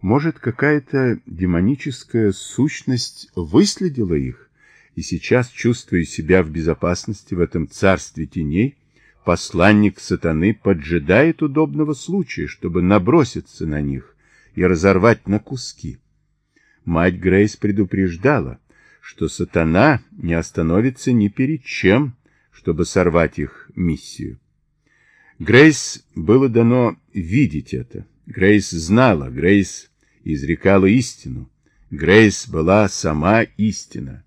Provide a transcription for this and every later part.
Может, какая-то демоническая сущность выследила их, и сейчас, чувствуя себя в безопасности в этом царстве теней, посланник сатаны поджидает удобного случая, чтобы наброситься на них и разорвать на куски. Мать Грейс предупреждала, что сатана не остановится ни перед чем, чтобы сорвать их миссию. Грейс было дано видеть это. Грейс знала, Грейс изрекала истину. Грейс была сама истина.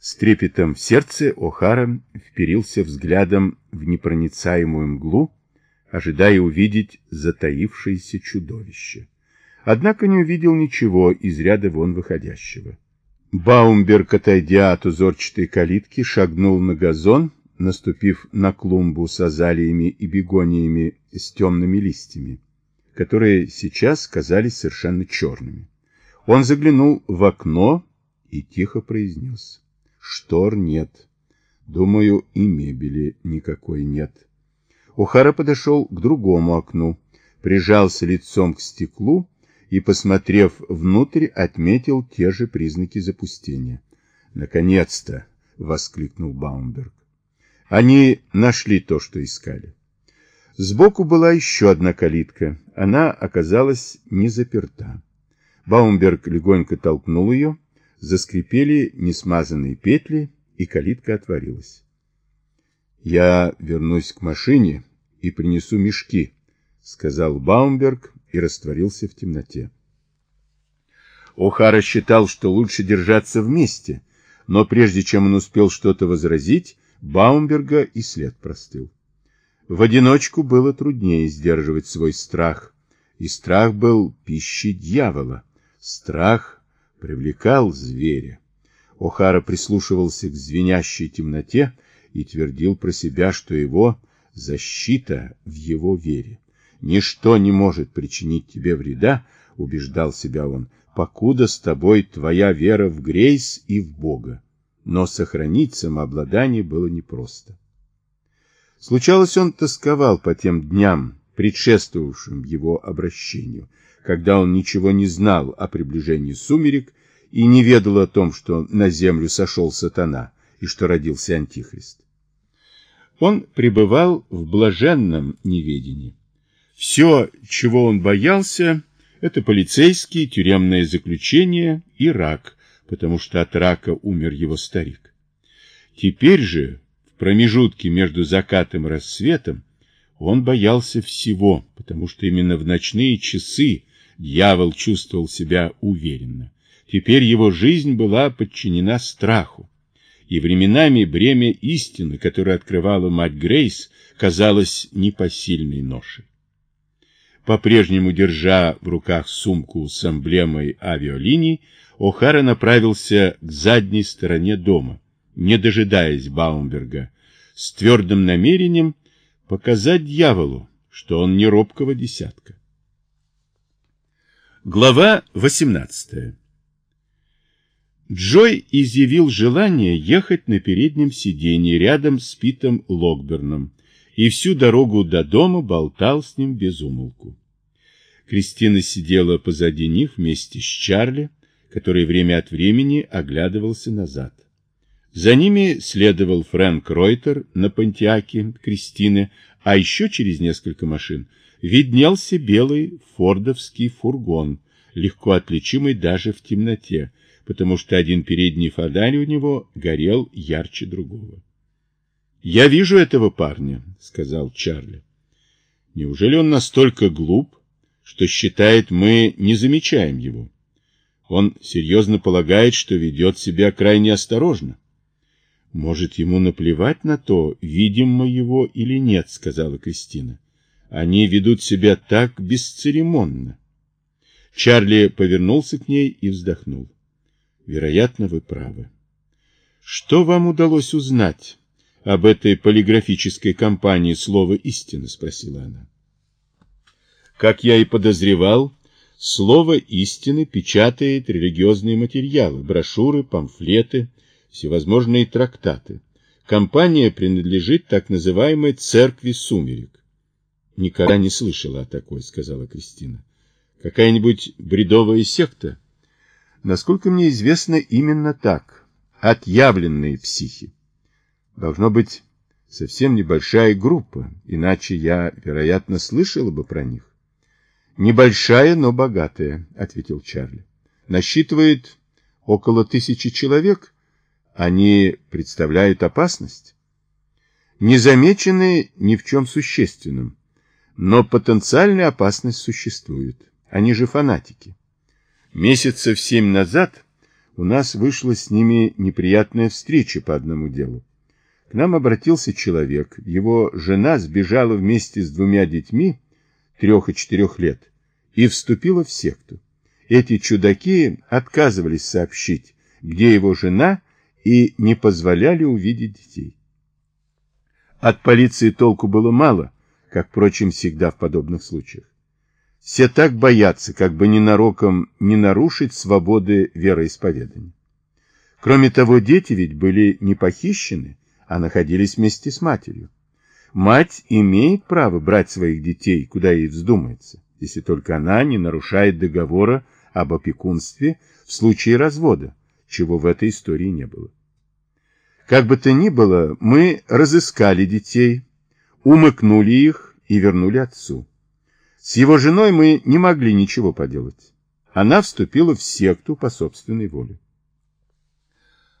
С трепетом в сердце О'Хара вперился взглядом в непроницаемую мглу, ожидая увидеть затаившееся чудовище. Однако не увидел ничего из ряда вон выходящего. Баумберг, отойдя от узорчатой калитки, шагнул на газон, наступив на клумбу с азалиями и бегониями с темными листьями, которые сейчас казались совершенно черными. Он заглянул в окно и тихо произнес. Штор нет. Думаю, и мебели никакой нет. Ухара подошел к другому окну, прижался лицом к стеклу и, посмотрев внутрь, отметил те же признаки запустения. «Наконец-то!» — воскликнул Баумберг. Они нашли то, что искали. Сбоку была еще одна калитка. Она оказалась не заперта. Баумберг легонько толкнул ее, заскрипели несмазанные петли, и калитка отворилась. «Я вернусь к машине и принесу мешки», — сказал Баумберг и растворился в темноте. О'Хара считал, что лучше держаться вместе, но прежде чем он успел что-то возразить, Баумберга и след простыл. В одиночку было труднее сдерживать свой страх, и страх был пищей дьявола. Страх привлекал зверя. О'Хара прислушивался к звенящей темноте и твердил про себя, что его защита в его вере. «Ничто не может причинить тебе вреда», — убеждал себя он, — «покуда с тобой твоя вера в Грейс и в Бога». Но сохранить самообладание было непросто. Случалось, он тосковал по тем дням, предшествовавшим его обращению, когда он ничего не знал о приближении сумерек и не ведал о том, что на землю сошел сатана и что родился антихрист. Он пребывал в блаженном неведении. Все, чего он боялся, это полицейские, тюремное заключение и рак, потому что от рака умер его старик. Теперь же, в промежутке между закатом и рассветом, он боялся всего, потому что именно в ночные часы дьявол чувствовал себя уверенно. Теперь его жизнь была подчинена страху, и временами бремя истины, которое открывала мать Грейс, казалось непосильной ношей. По-прежнему держа в руках сумку с эмблемой авиалиний, О'Хара направился к задней стороне дома, не дожидаясь Баумберга, с твердым намерением показать дьяволу, что он не робкого десятка. Глава 18 Джой изъявил желание ехать на переднем сиденье рядом с Питом Локберном и всю дорогу до дома болтал с ним без умолку. Кристина сидела позади них вместе с Чарли, который время от времени оглядывался назад. За ними следовал Фрэнк Ройтер на Пантиаке Кристины, а еще через несколько машин виднелся белый фордовский фургон, легко отличимый даже в темноте, потому что один передний фонарь у него горел ярче другого. «Я вижу этого парня», — сказал Чарли. «Неужели он настолько глуп, что считает, мы не замечаем его?» Он серьезно полагает, что ведет себя крайне осторожно. Может, ему наплевать на то, видим мы его или нет, сказала Кристина. Они ведут себя так бесцеремонно. Чарли повернулся к ней и вздохнул. Вероятно, вы правы. Что вам удалось узнать об этой полиграфической компании «Слово истины»? спросила она. Как я и подозревал, Слово истины печатает религиозные материалы, брошюры, памфлеты, всевозможные трактаты. Компания принадлежит так называемой церкви сумерек. Никогда не слышала о такой, сказала Кристина. Какая-нибудь бредовая секта? Насколько мне известно, именно так. Отъявленные психи. Должно быть совсем небольшая группа, иначе я, вероятно, слышала бы про них. Небольшая, но богатая, ответил Чарли. Насчитывает около тысячи человек. Они представляют опасность. Не замечены ни в чем существенном, но потенциальная опасность существует. Они же фанатики. Месяцев семь назад у нас вышла с ними неприятная встреча по одному делу. К нам обратился человек, его жена сбежала вместе с двумя детьми трех и четырех лет и вступила в секту. Эти чудаки отказывались сообщить, где его жена, и не позволяли увидеть детей. От полиции толку было мало, как, впрочем, всегда в подобных случаях. Все так боятся, как бы ненароком не нарушить свободы вероисповедания. Кроме того, дети ведь были не похищены, а находились вместе с матерью. Мать имеет право брать своих детей, куда ей вздумается, если только она не нарушает договора об опекунстве в случае развода, чего в этой истории не было. Как бы то ни было, мы разыскали детей, умыкнули их и вернули отцу. С его женой мы не могли ничего поделать. Она вступила в секту по собственной воле.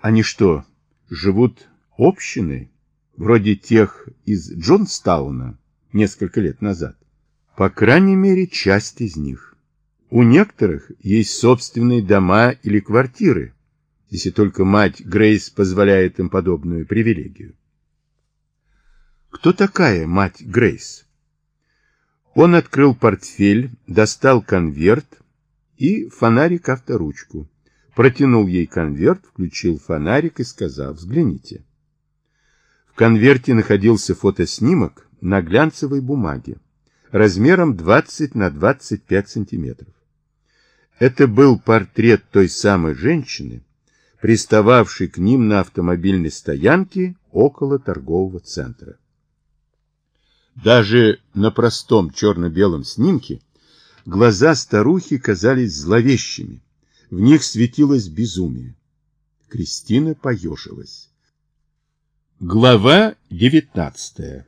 Они что, живут общиной, вроде тех из Джонстауна несколько лет назад? По крайней мере, часть из них. У некоторых есть собственные дома или квартиры, если только мать Грейс позволяет им подобную привилегию. Кто такая мать Грейс? Он открыл портфель, достал конверт и фонарик авторучку. Протянул ей конверт, включил фонарик и сказал, взгляните. В конверте находился фотоснимок на глянцевой бумаге размером 20 на 25 сантиметров. Это был портрет той самой женщины, пристававшей к ним на автомобильной стоянке около торгового центра. Даже на простом черно-белом снимке глаза старухи казались зловещими, в них светилось безумие. Кристина поежилась. Глава девятнадцатая.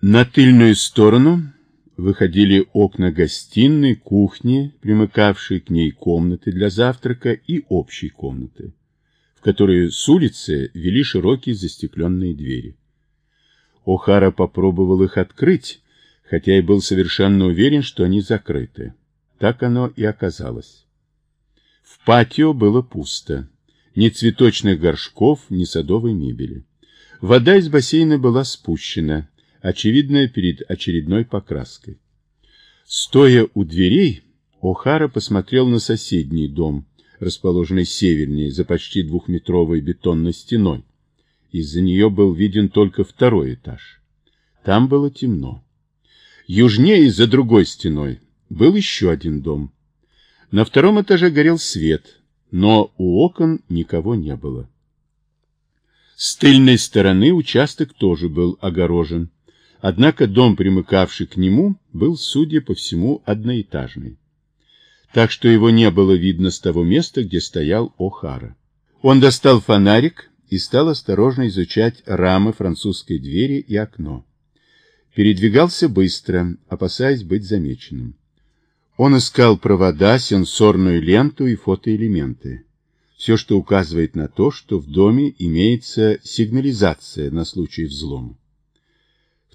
На тыльную сторону выходили окна гостиной, кухни, примыкавшей к ней комнаты для завтрака и общей комнаты, в которые с улицы вели широкие застекленные двери. О'Хара попробовал их открыть, хотя и был совершенно уверен, что они закрыты. Так оно и оказалось. В патио было пусто. Ни цветочных горшков, ни садовой мебели. Вода из бассейна была спущена, очевидно, перед очередной покраской. Стоя у дверей, О'Хара посмотрел на соседний дом, расположенный севернее, за почти двухметровой бетонной стеной. Из-за нее был виден только второй этаж. Там было темно. Южнее, за другой стеной, был еще один дом. На втором этаже горел свет, но у окон никого не было. С тыльной стороны участок тоже был огорожен. Однако дом, примыкавший к нему, был, судя по всему, одноэтажный. Так что его не было видно с того места, где стоял О'Хара. Он достал фонарик и стал осторожно изучать рамы французской двери и окно. Передвигался быстро, опасаясь быть замеченным. Он искал провода, сенсорную ленту и фотоэлементы. Все, что указывает на то, что в доме имеется сигнализация на случай взлома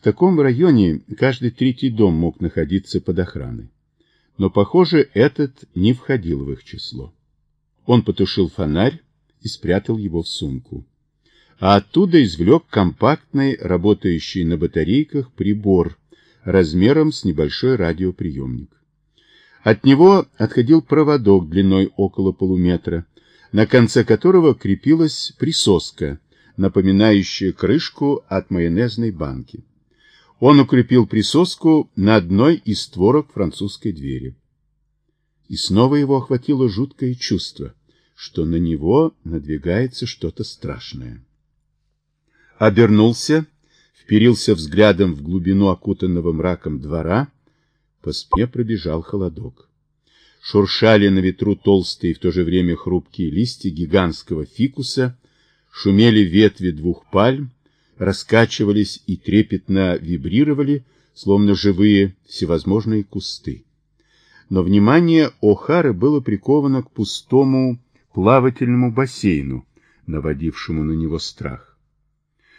таком районе каждый третий дом мог находиться под охраной. Но, похоже, этот не входил в их число. Он потушил фонарь и спрятал его в сумку. А оттуда извлек компактный, работающий на батарейках, прибор размером с небольшой радиоприемник. От него отходил проводок длиной около полуметра, на конце которого крепилась присоска, напоминающая крышку от майонезной банки. Он укрепил присоску на одной из створок французской двери. И снова его охватило жуткое чувство, что на него надвигается что-то страшное. Обернулся, вперился взглядом в глубину окутанного мраком двора, по спине пробежал холодок. шуршали на ветру толстые и в то же время хрупкие листья гигантского фикуса, шумели ветви двух пальм, раскачивались и трепетно вибрировали, словно живые всевозможные кусты. Но внимание О'Хары было приковано к пустому плавательному бассейну, наводившему на него страх.